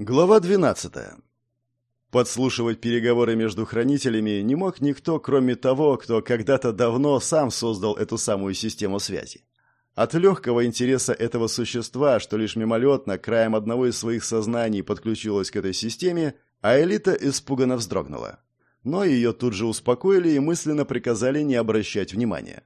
Глава 12. Подслушивать переговоры между хранителями не мог никто, кроме того, кто когда-то давно сам создал эту самую систему связи. От легкого интереса этого существа, что лишь мимолетно, краем одного из своих сознаний подключилось к этой системе, а элита испуганно вздрогнула. Но ее тут же успокоили и мысленно приказали не обращать внимания.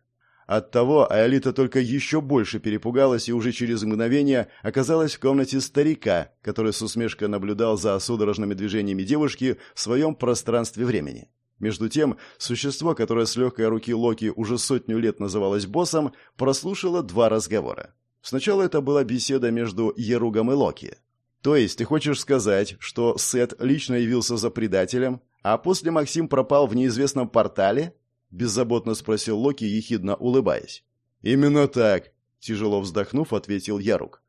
Оттого Аэлита только еще больше перепугалась и уже через мгновение оказалась в комнате старика, который с усмешкой наблюдал за судорожными движениями девушки в своем пространстве времени. Между тем, существо, которое с легкой руки Локи уже сотню лет называлось боссом, прослушало два разговора. Сначала это была беседа между Еругом и Локи. То есть ты хочешь сказать, что Сет лично явился за предателем, а после Максим пропал в неизвестном портале? Беззаботно спросил Локи, ехидно улыбаясь. Именно так, тяжело вздохнув, ответил Ярук.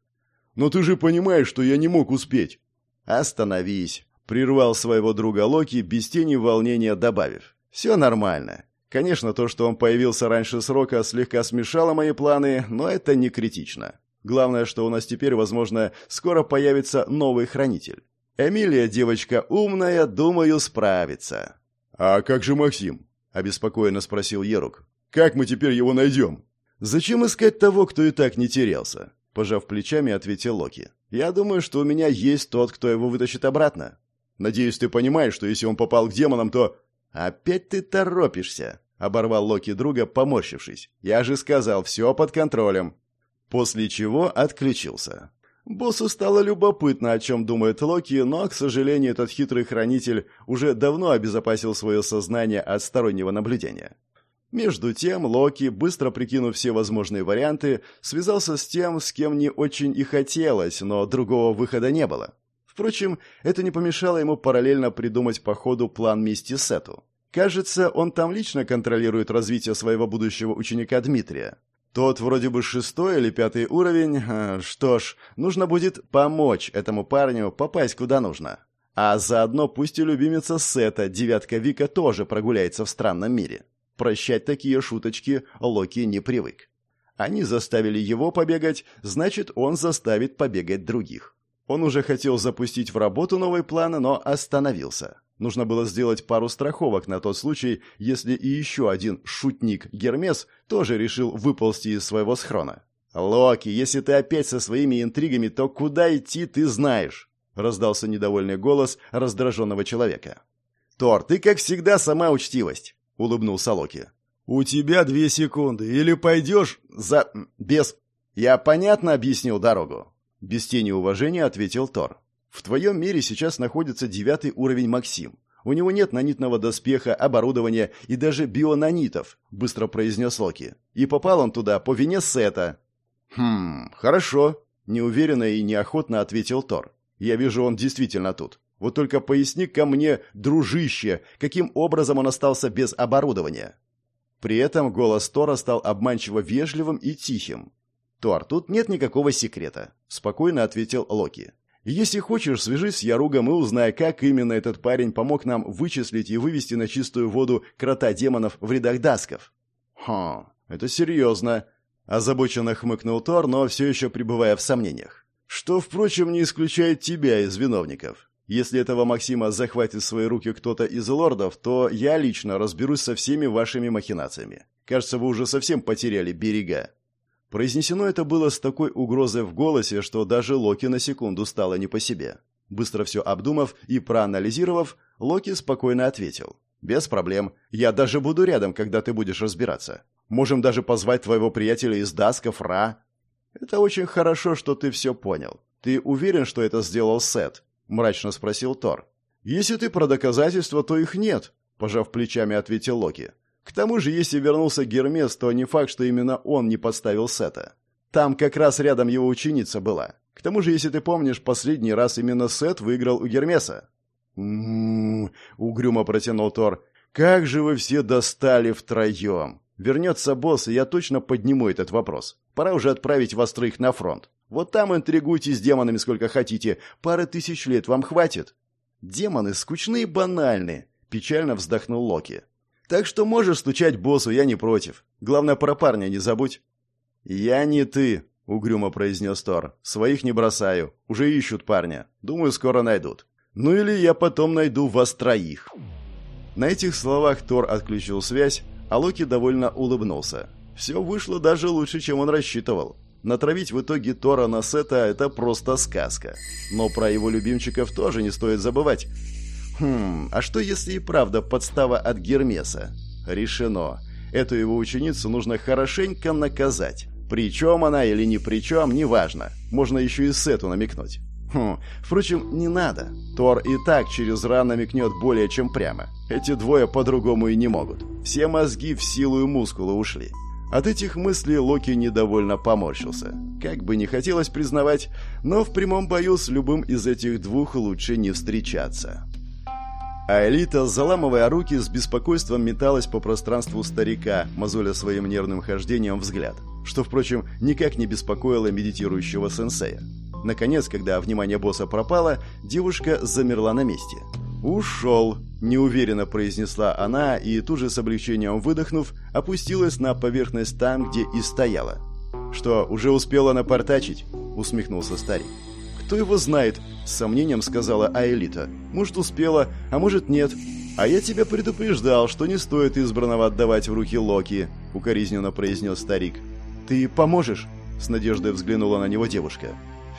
Но ты же понимаешь, что я не мог успеть. Остановись, прервал своего друга Локи, без тени волнения добавив. Все нормально. Конечно, то, что он появился раньше срока, слегка смешало мои планы, но это не критично. Главное, что у нас теперь, возможно, скоро появится новый хранитель. Эмилия девочка умная, думаю, справится. А как же Максим? Обеспокоенно спросил Ерук. Как мы теперь его найдем?» «Зачем искать того, кто и так не терялся?» Пожав плечами, ответил Локи. «Я думаю, что у меня есть тот, кто его вытащит обратно. Надеюсь, ты понимаешь, что если он попал к демонам, то...» «Опять ты торопишься!» — оборвал Локи друга, поморщившись. «Я же сказал, все под контролем!» После чего отключился. Боссу стало любопытно, о чем думает Локи, но, к сожалению, этот хитрый хранитель уже давно обезопасил свое сознание от стороннего наблюдения. Между тем, Локи, быстро прикинув все возможные варианты, связался с тем, с кем не очень и хотелось, но другого выхода не было. Впрочем, это не помешало ему параллельно придумать по ходу план мести Сету. Кажется, он там лично контролирует развитие своего будущего ученика Дмитрия. Тот вроде бы шестой или пятый уровень. А, что ж, нужно будет помочь этому парню попасть куда нужно. А заодно пусть и любимица Сета, девятка Вика, тоже прогуляется в странном мире. Прощать такие шуточки Локи не привык. Они заставили его побегать, значит, он заставит побегать других. Он уже хотел запустить в работу новый план, но остановился. Нужно было сделать пару страховок на тот случай, если и еще один шутник Гермес тоже решил выползти из своего схрона. «Локи, если ты опять со своими интригами, то куда идти ты знаешь?» — раздался недовольный голос раздраженного человека. «Тор, ты, как всегда, сама учтивость», — улыбнулся Локи. «У тебя две секунды, или пойдешь за... без...» «Я понятно объяснил дорогу?» Без тени уважения ответил Тор. В твоем мире сейчас находится девятый уровень Максим. У него нет нанитного доспеха, оборудования и даже бионанитов, быстро произнес Локи. И попал он туда по вине Сета. Хм, хорошо, неуверенно и неохотно ответил Тор. Я вижу, он действительно тут. Вот только поясни ко мне, дружище, каким образом он остался без оборудования. При этом голос Тора стал обманчиво вежливым и тихим. «Тор, тут нет никакого секрета», — спокойно ответил Локи. Если хочешь, свяжись с Яругом и узнай, как именно этот парень помог нам вычислить и вывести на чистую воду крота-демонов в рядах дасков». «Хм, это серьезно», — озабоченно хмыкнул Тор, но все еще пребывая в сомнениях. «Что, впрочем, не исключает тебя из виновников. Если этого Максима захватит в свои руки кто-то из лордов, то я лично разберусь со всеми вашими махинациями. Кажется, вы уже совсем потеряли берега». Произнесено это было с такой угрозой в голосе, что даже Локи на секунду стало не по себе. Быстро все обдумав и проанализировав, Локи спокойно ответил. «Без проблем. Я даже буду рядом, когда ты будешь разбираться. Можем даже позвать твоего приятеля из Дасков, Ра». «Это очень хорошо, что ты все понял. Ты уверен, что это сделал Сет?» – мрачно спросил Тор. «Если ты про доказательства, то их нет», – пожав плечами, ответил Локи. К тому же, если вернулся Гермес, то не факт, что именно он не подставил Сета. Там как раз рядом его ученица была. К тому же, если ты помнишь, последний раз именно Сет выиграл у Гермеса. «М-м-м», угрюмо протянул Тор. «Как же вы все достали втроем! Вернется босс, и я точно подниму этот вопрос. Пора уже отправить вас троих на фронт. Вот там интригуйте с демонами сколько хотите. Пары тысяч лет вам хватит». «Демоны скучные и банальные», — печально вздохнул Локи. Так что можешь стучать боссу, я не против. Главное, про парня не забудь». «Я не ты», — угрюмо произнес Тор. «Своих не бросаю. Уже ищут парня. Думаю, скоро найдут. Ну или я потом найду вас троих». На этих словах Тор отключил связь, а Локи довольно улыбнулся. Все вышло даже лучше, чем он рассчитывал. Натравить в итоге Тора на Сета – это просто сказка. Но про его любимчиков тоже не стоит забывать. Хм, а что если и правда подстава от Гермеса? Решено. Эту его ученицу нужно хорошенько наказать. Причем она или ни при чем, неважно. Можно еще и Сету намекнуть. Хм, впрочем, не надо. Тор и так через ран намекнет более чем прямо. Эти двое по-другому и не могут. Все мозги в силу и мускулы ушли. От этих мыслей Локи недовольно поморщился. Как бы не хотелось признавать, но в прямом бою с любым из этих двух лучше не встречаться. А Элита, заламывая руки, с беспокойством металась по пространству старика, мозоля своим нервным хождением взгляд, что, впрочем, никак не беспокоило медитирующего сенсея. Наконец, когда внимание босса пропало, девушка замерла на месте. «Ушел», – неуверенно произнесла она и тут же с облегчением выдохнув, опустилась на поверхность там, где и стояла. «Что, уже успела напортачить?» – усмехнулся старик. «Кто его знает?» – с сомнением сказала Аэлита. «Может, успела, а может, нет. А я тебя предупреждал, что не стоит избранного отдавать в руки Локи», – укоризненно произнес старик. «Ты поможешь?» – с надеждой взглянула на него девушка.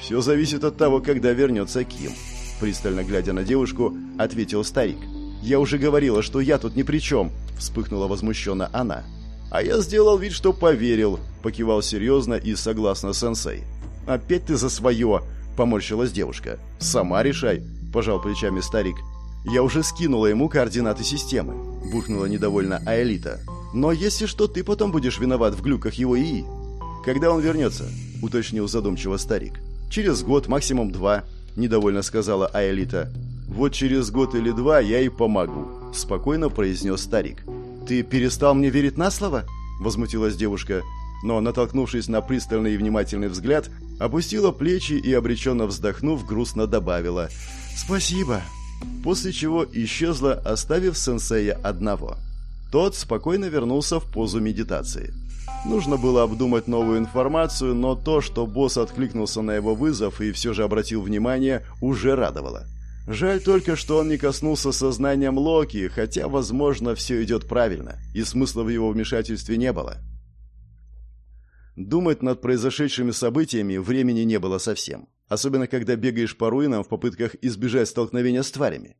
«Все зависит от того, когда вернется Ким», пристально глядя на девушку, ответил старик. «Я уже говорила, что я тут ни при чем», — вспыхнула возмущенно она. «А я сделал вид, что поверил», — покивал серьезно и согласно сенсей. «Опять ты за свое», — поморщилась девушка. «Сама решай», — пожал плечами старик. «Я уже скинула ему координаты системы», — бухнула недовольно Аэлита. «Но если что, ты потом будешь виноват в глюках его ИИ». «Когда он вернется?» — уточнил задумчиво старик. «Через год, максимум два», – недовольно сказала Аэлита. «Вот через год или два я и помогу», – спокойно произнес старик. «Ты перестал мне верить на слово?» – возмутилась девушка. Но, натолкнувшись на пристальный и внимательный взгляд, опустила плечи и, обреченно вздохнув, грустно добавила «Спасибо», после чего исчезла, оставив сенсея одного. Тот спокойно вернулся в позу медитации. Нужно было обдумать новую информацию, но то, что босс откликнулся на его вызов и все же обратил внимание, уже радовало. Жаль только, что он не коснулся сознанием Локи, хотя, возможно, все идет правильно, и смысла в его вмешательстве не было. Думать над произошедшими событиями времени не было совсем, особенно когда бегаешь по руинам в попытках избежать столкновения с тварями.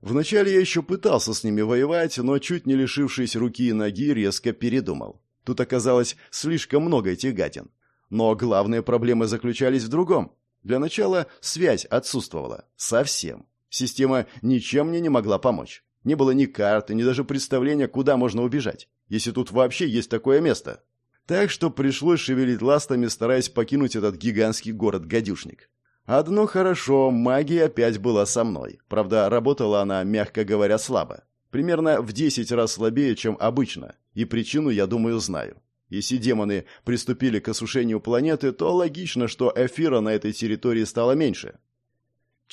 Вначале я еще пытался с ними воевать, но чуть не лишившись руки и ноги, резко передумал. Тут оказалось слишком много этих гадин. Но главные проблемы заключались в другом. Для начала связь отсутствовала. Совсем. Система ничем мне не могла помочь. Не было ни карты, ни даже представления, куда можно убежать. Если тут вообще есть такое место. Так что пришлось шевелить ластами, стараясь покинуть этот гигантский город-гадюшник. Одно хорошо, магия опять была со мной. Правда, работала она, мягко говоря, слабо. Примерно в 10 раз слабее, чем обычно. И причину, я думаю, знаю. Если демоны приступили к осушению планеты, то логично, что эфира на этой территории стало меньше.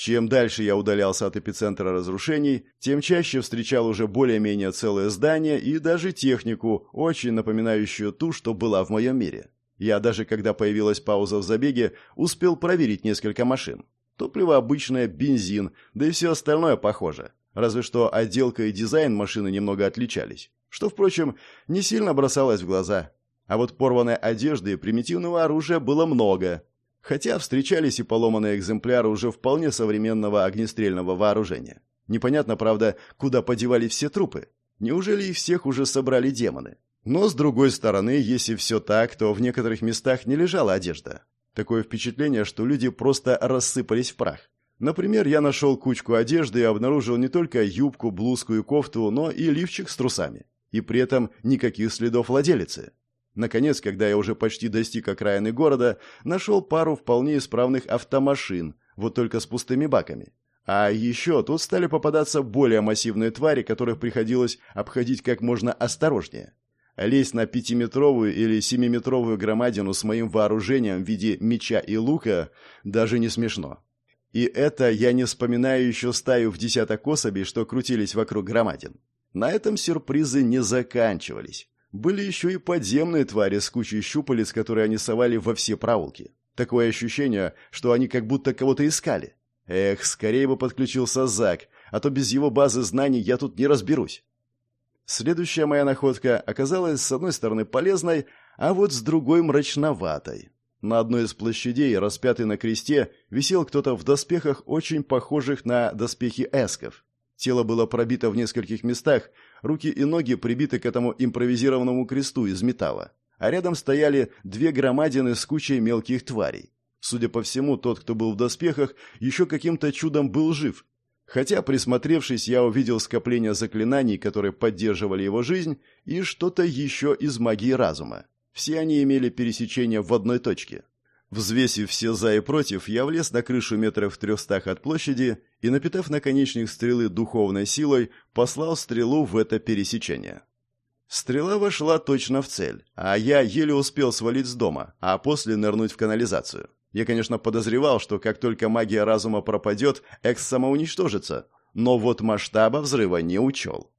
Чем дальше я удалялся от эпицентра разрушений, тем чаще встречал уже более-менее целое здание и даже технику, очень напоминающую ту, что была в моем мире. Я даже, когда появилась пауза в забеге, успел проверить несколько машин. Топливо обычное, бензин, да и все остальное похоже. Разве что отделка и дизайн машины немного отличались, что, впрочем, не сильно бросалось в глаза. А вот порванной одежды и примитивного оружия было много, хотя встречались и поломанные экземпляры уже вполне современного огнестрельного вооружения. Непонятно, правда, куда подевались все трупы. Неужели их всех уже собрали демоны? Но, с другой стороны, если все так, то в некоторых местах не лежала одежда. Такое впечатление, что люди просто рассыпались в прах. Например, я нашел кучку одежды и обнаружил не только юбку, блузку и кофту, но и лифчик с трусами. И при этом никаких следов владелицы. Наконец, когда я уже почти достиг окраины города, нашел пару вполне исправных автомашин, вот только с пустыми баками. А еще тут стали попадаться более массивные твари, которых приходилось обходить как можно осторожнее. Лезть на пятиметровую или семиметровую громадину с моим вооружением в виде меча и лука даже не смешно. И это я не вспоминаю еще стаю в десяток особей, что крутились вокруг громадин. На этом сюрпризы не заканчивались. Были еще и подземные твари с кучей щупалец, которые они совали во все проулки. Такое ощущение, что они как будто кого-то искали. Эх, скорее бы подключился Зак, а то без его базы знаний я тут не разберусь. Следующая моя находка оказалась с одной стороны полезной, а вот с другой мрачноватой. На одной из площадей, распятый на кресте, висел кто-то в доспехах, очень похожих на доспехи эсков. Тело было пробито в нескольких местах, руки и ноги прибиты к этому импровизированному кресту из металла. А рядом стояли две громадины с кучей мелких тварей. Судя по всему, тот, кто был в доспехах, еще каким-то чудом был жив. Хотя, присмотревшись, я увидел скопление заклинаний, которые поддерживали его жизнь, и что-то еще из магии разума. Все они имели пересечение в одной точке. Взвесив все за и против, я влез на крышу метров в трехстах от площади и, напитав наконечник стрелы духовной силой, послал стрелу в это пересечение. Стрела вошла точно в цель, а я еле успел свалить с дома, а после нырнуть в канализацию. Я, конечно, подозревал, что как только магия разума пропадет, Экс самоуничтожится, но вот масштаба взрыва не учел.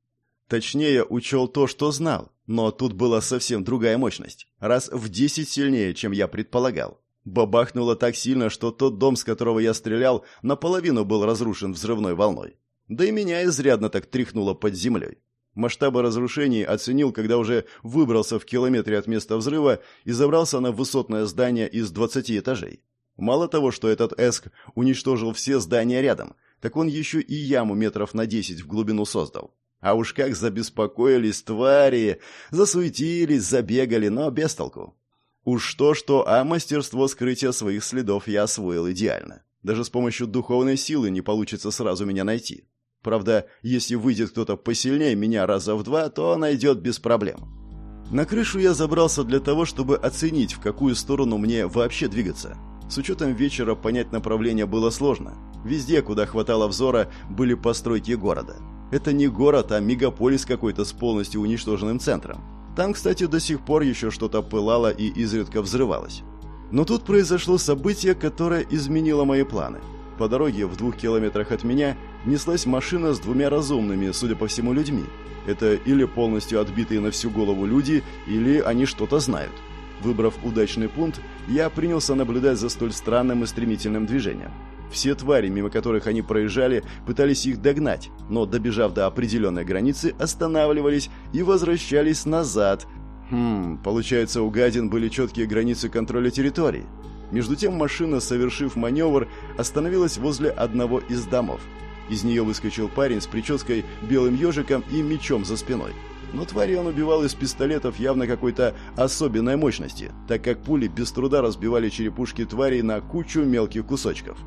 Точнее, учел то, что знал, но тут была совсем другая мощность, раз в десять сильнее, чем я предполагал. Бабахнуло так сильно, что тот дом, с которого я стрелял, наполовину был разрушен взрывной волной. Да и меня изрядно так тряхнуло под землей. Масштабы разрушений оценил, когда уже выбрался в километре от места взрыва и забрался на высотное здание из 20 этажей. Мало того, что этот эск уничтожил все здания рядом, так он еще и яму метров на 10 в глубину создал. А уж как забеспокоились твари, засуетились, забегали, но без толку. Уж то-что, а мастерство скрытия своих следов я освоил идеально. Даже с помощью духовной силы не получится сразу меня найти. Правда, если выйдет кто-то посильнее меня раза в два, то найдет без проблем. На крышу я забрался для того, чтобы оценить, в какую сторону мне вообще двигаться. С учетом вечера понять направление было сложно. Везде, куда хватало взора, были постройки города. Это не город, а мегаполис какой-то с полностью уничтоженным центром. Там, кстати, до сих пор еще что-то пылало и изредка взрывалось. Но тут произошло событие, которое изменило мои планы. По дороге в двух километрах от меня неслась машина с двумя разумными, судя по всему, людьми. Это или полностью отбитые на всю голову люди, или они что-то знают. Выбрав удачный пункт, я принялся наблюдать за столь странным и стремительным движением. Все твари, мимо которых они проезжали, пытались их догнать, но, добежав до определенной границы, останавливались и возвращались назад. Хм, получается, у гадин были четкие границы контроля территории. Между тем машина, совершив маневр, остановилась возле одного из домов. Из нее выскочил парень с прической, белым ежиком и мечом за спиной. Но твари он убивал из пистолетов явно какой-то особенной мощности, так как пули без труда разбивали черепушки тварей на кучу мелких кусочков.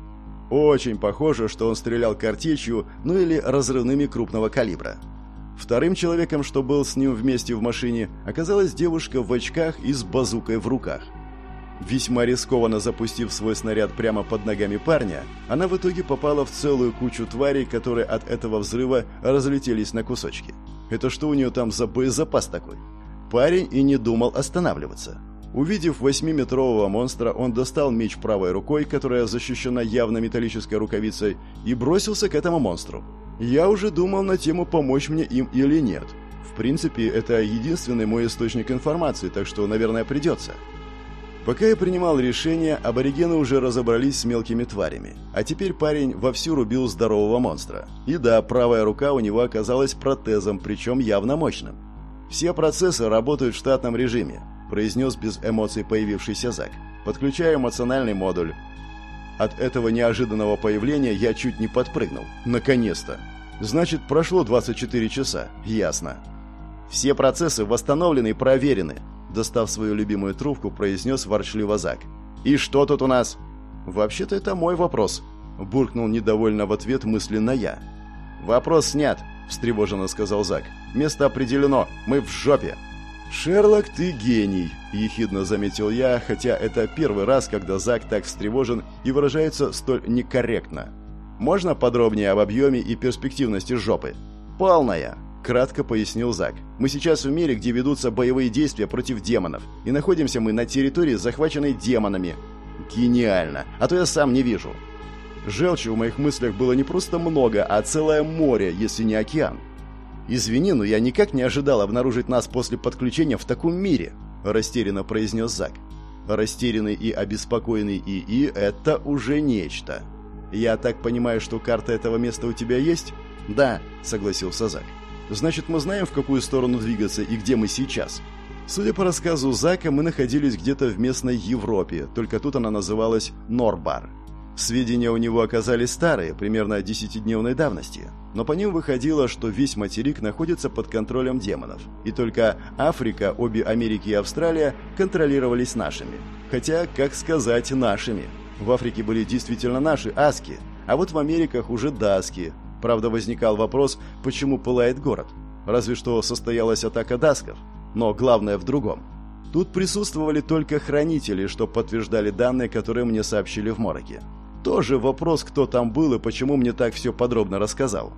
Очень похоже, что он стрелял картечью, ну или разрывными крупного калибра. Вторым человеком, что был с ним вместе в машине, оказалась девушка в очках и с базукой в руках. Весьма рискованно запустив свой снаряд прямо под ногами парня, она в итоге попала в целую кучу тварей, которые от этого взрыва разлетелись на кусочки. Это что у нее там за боезапас такой? Парень и не думал останавливаться. Увидев восьмиметрового монстра, он достал меч правой рукой, которая защищена явно металлической рукавицей, и бросился к этому монстру. Я уже думал на тему, помочь мне им или нет. В принципе, это единственный мой источник информации, так что, наверное, придется. Пока я принимал решение, аборигены уже разобрались с мелкими тварями. А теперь парень вовсю рубил здорового монстра. И да, правая рука у него оказалась протезом, причем явно мощным. Все процессы работают в штатном режиме произнес без эмоций появившийся Зак. «Подключаю эмоциональный модуль». От этого неожиданного появления я чуть не подпрыгнул. Наконец-то! Значит, прошло 24 часа. Ясно. Все процессы восстановлены и проверены. Достав свою любимую трубку, произнес ворчливо Зак. «И что тут у нас?» «Вообще-то это мой вопрос», — буркнул недовольно в ответ мысленно я. «Вопрос снят», — встревоженно сказал Зак. «Место определено. Мы в жопе». «Шерлок, ты гений!» – ехидно заметил я, хотя это первый раз, когда Зак так встревожен и выражается столь некорректно. «Можно подробнее об объеме и перспективности жопы?» «Полная!» – кратко пояснил Зак. «Мы сейчас в мире, где ведутся боевые действия против демонов, и находимся мы на территории, захваченной демонами». «Гениально! А то я сам не вижу!» Желчи в моих мыслях было не просто много, а целое море, если не океан. «Извини, но я никак не ожидал обнаружить нас после подключения в таком мире», – растерянно произнес Зак. Растерянный и обеспокоенный ИИ – это уже нечто. «Я так понимаю, что карта этого места у тебя есть?» «Да», – согласился Зак. «Значит, мы знаем, в какую сторону двигаться и где мы сейчас?» Судя по рассказу Зака, мы находились где-то в местной Европе, только тут она называлась Норбар. Сведения у него оказались старые, примерно десятидневной давности, но по ним выходило, что весь материк находится под контролем демонов, и только Африка, обе Америки и Австралия контролировались нашими. Хотя, как сказать, нашими. В Африке были действительно наши аски, а вот в Америках уже даски. Правда, возникал вопрос, почему пылает город. Разве что состоялась атака дасков. Но главное в другом. Тут присутствовали только хранители, что подтверждали данные, которые мне сообщили в Мороке. Тоже вопрос, кто там был и почему мне так все подробно рассказал.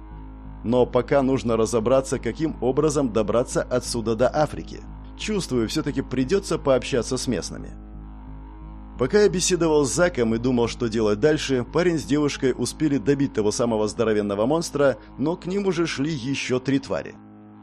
Но пока нужно разобраться, каким образом добраться отсюда до Африки. Чувствую, все-таки придется пообщаться с местными. Пока я беседовал с Заком и думал, что делать дальше, парень с девушкой успели добить того самого здоровенного монстра, но к ним уже шли еще три твари.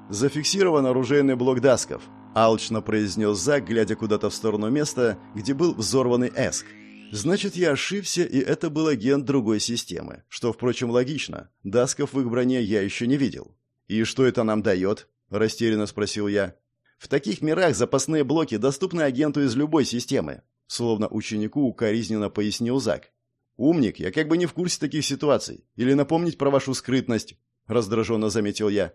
Зафиксирован оружейный блок Дасков, алчно произнес Зак, глядя куда-то в сторону места, где был взорванный Эск. Значит, я ошибся, и это был агент другой системы. Что, впрочем, логично. Дасков в их броне я еще не видел. «И что это нам дает?» – растерянно спросил я. «В таких мирах запасные блоки доступны агенту из любой системы», – словно ученику укоризненно пояснил Зак. «Умник, я как бы не в курсе таких ситуаций. Или напомнить про вашу скрытность?» – раздраженно заметил я.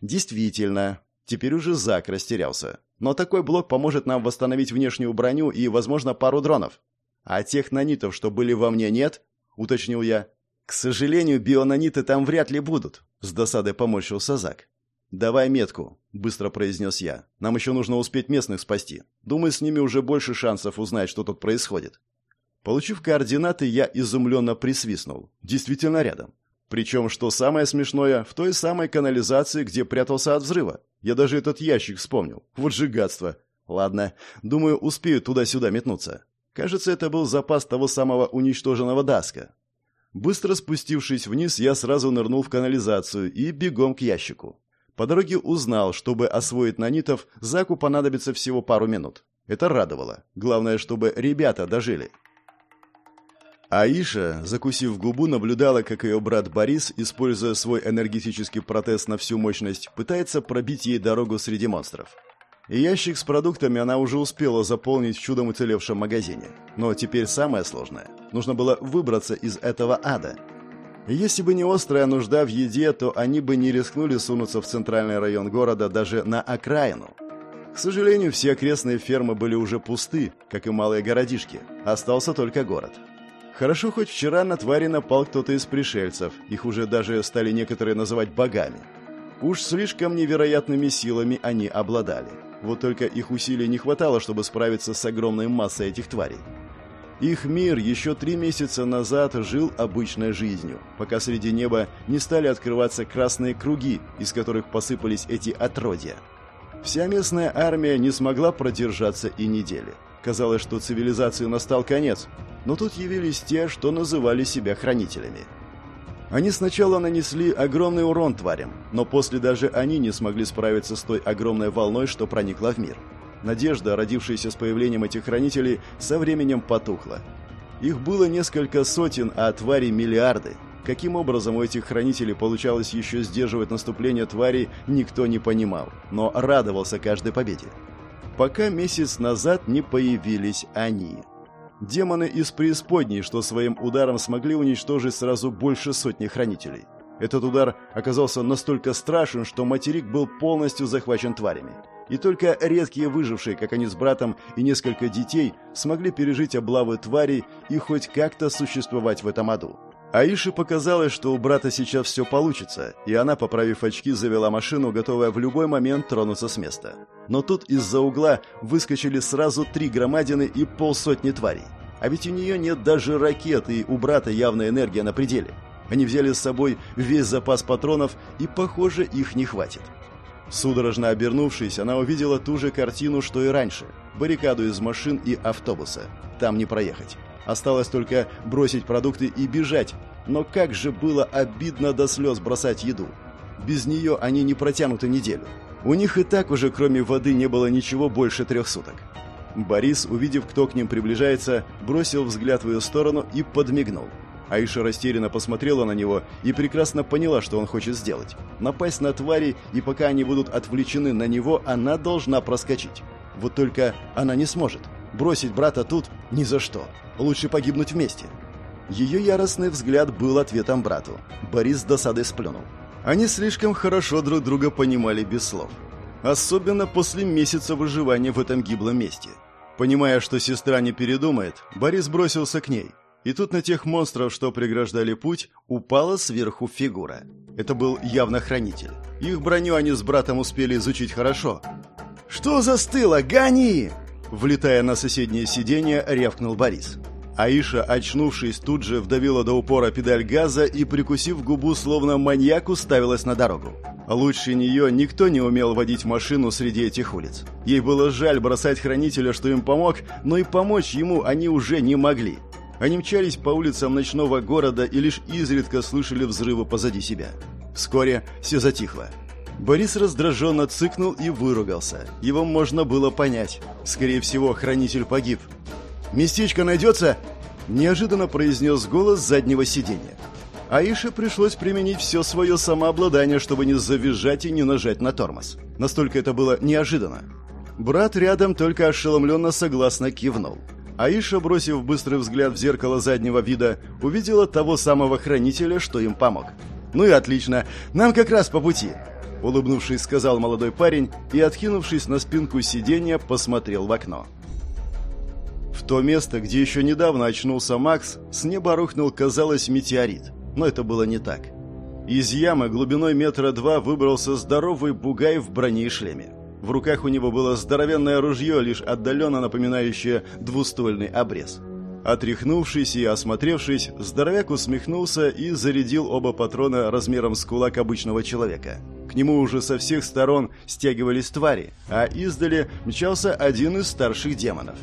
«Действительно». Теперь уже Зак растерялся. «Но такой блок поможет нам восстановить внешнюю броню и, возможно, пару дронов. «А тех нанитов, что были во мне, нет?» — уточнил я. «К сожалению, бионаниты там вряд ли будут», — с досадой поморщился Зак. «Давай метку», — быстро произнес я. «Нам еще нужно успеть местных спасти. Думаю, с ними уже больше шансов узнать, что тут происходит». Получив координаты, я изумленно присвистнул. Действительно рядом. Причем, что самое смешное, в той самой канализации, где прятался от взрыва. Я даже этот ящик вспомнил. Вот же гадство. Ладно, думаю, успею туда-сюда метнуться. Кажется, это был запас того самого уничтоженного Даска. Быстро спустившись вниз, я сразу нырнул в канализацию и бегом к ящику. По дороге узнал, чтобы освоить нанитов, Заку понадобится всего пару минут. Это радовало. Главное, чтобы ребята дожили. Аиша, закусив губу, наблюдала, как ее брат Борис, используя свой энергетический протез на всю мощность, пытается пробить ей дорогу среди монстров. Ящик с продуктами она уже успела заполнить в чудом уцелевшем магазине. Но теперь самое сложное. Нужно было выбраться из этого ада. Если бы не острая нужда в еде, то они бы не рискнули сунуться в центральный район города даже на окраину. К сожалению, все окрестные фермы были уже пусты, как и малые городишки. Остался только город. Хорошо, хоть вчера на твари напал кто-то из пришельцев. Их уже даже стали некоторые называть богами. Уж слишком невероятными силами они обладали. Вот только их усилий не хватало, чтобы справиться с огромной массой этих тварей. Их мир еще три месяца назад жил обычной жизнью, пока среди неба не стали открываться красные круги, из которых посыпались эти отродья. Вся местная армия не смогла продержаться и недели. Казалось, что цивилизации настал конец, но тут явились те, что называли себя хранителями – они сначала нанесли огромный урон тварям, но после даже они не смогли справиться с той огромной волной, что проникла в мир. Надежда, родившаяся с появлением этих хранителей, со временем потухла. Их было несколько сотен, а тварей миллиарды. Каким образом у этих хранителей получалось еще сдерживать наступление тварей, никто не понимал, но радовался каждой победе. Пока месяц назад не появились они. Демоны из преисподней, что своим ударом смогли уничтожить сразу больше сотни хранителей. Этот удар оказался настолько страшен, что материк был полностью захвачен тварями. И только редкие выжившие, как они с братом и несколько детей, смогли пережить облавы тварей и хоть как-то существовать в этом аду. Аише показалось, что у брата сейчас все получится, и она, поправив очки, завела машину, готовая в любой момент тронуться с места. Но тут из-за угла выскочили сразу три громадины и полсотни тварей. А ведь у нее нет даже ракет, и у брата явная энергия на пределе. Они взяли с собой весь запас патронов, и, похоже, их не хватит. Судорожно обернувшись, она увидела ту же картину, что и раньше. Баррикаду из машин и автобуса. Там не проехать. Осталось только бросить продукты и бежать. Но как же было обидно до слез бросать еду. Без нее они не протянут и неделю. У них и так уже кроме воды не было ничего больше трех суток. Борис, увидев, кто к ним приближается, бросил взгляд в ее сторону и подмигнул. Аиша растерянно посмотрела на него и прекрасно поняла, что он хочет сделать. Напасть на твари, и пока они будут отвлечены на него, она должна проскочить. Вот только она не сможет. Бросить брата тут ни за что. Лучше погибнуть вместе. Ее яростный взгляд был ответом брату. Борис с досадой сплюнул. Они слишком хорошо друг друга понимали без слов. Особенно после месяца выживания в этом гиблом месте. Понимая, что сестра не передумает, Борис бросился к ней. И тут на тех монстров, что преграждали путь, упала сверху фигура. Это был явно хранитель. Их броню они с братом успели изучить хорошо. «Что застыло? Гони!» Влетая на соседнее сиденье, рявкнул Борис. Аиша, очнувшись, тут же вдавила до упора педаль газа и, прикусив губу, словно маньяк, уставилась на дорогу. Лучше нее никто не умел водить машину среди этих улиц. Ей было жаль бросать хранителя, что им помог, но и помочь ему они уже не могли. Они мчались по улицам ночного города и лишь изредка слышали взрывы позади себя. Вскоре все затихло. Борис раздраженно цыкнул и выругался. Его можно было понять. Скорее всего, хранитель погиб. «Местечко найдется?» – неожиданно произнес голос заднего сиденья. Аише пришлось применить все свое самообладание, чтобы не завизжать и не нажать на тормоз. Настолько это было неожиданно. Брат рядом только ошеломленно согласно кивнул. Аиша, бросив быстрый взгляд в зеркало заднего вида, увидела того самого хранителя, что им помог. «Ну и отлично, нам как раз по пути», — улыбнувшись, сказал молодой парень и, откинувшись на спинку сиденья, посмотрел в окно. В то место, где еще недавно очнулся Макс, с неба рухнул, казалось, метеорит. Но это было не так. Из ямы глубиной метра два выбрался здоровый бугай в броне и шлеме. В руках у него было здоровенное ружье, лишь отдаленно напоминающее двуствольный обрез. Отряхнувшись и осмотревшись, здоровяк усмехнулся и зарядил оба патрона размером с кулак обычного человека. К нему уже со всех сторон стягивались твари, а издали мчался один из старших демонов.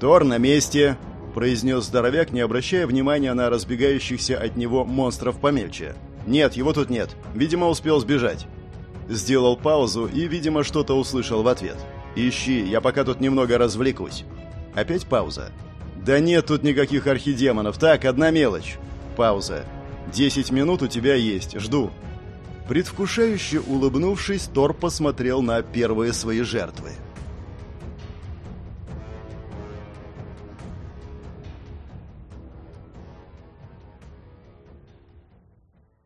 «Тор на месте!» – произнес здоровяк, не обращая внимания на разбегающихся от него монстров помельче. «Нет, его тут нет. Видимо, успел сбежать». Сделал паузу и, видимо, что-то услышал в ответ. «Ищи, я пока тут немного развлекусь». Опять пауза. «Да нет тут никаких архидемонов. Так, одна мелочь». Пауза. «Десять минут у тебя есть. Жду». Предвкушающе улыбнувшись, Тор посмотрел на первые свои жертвы –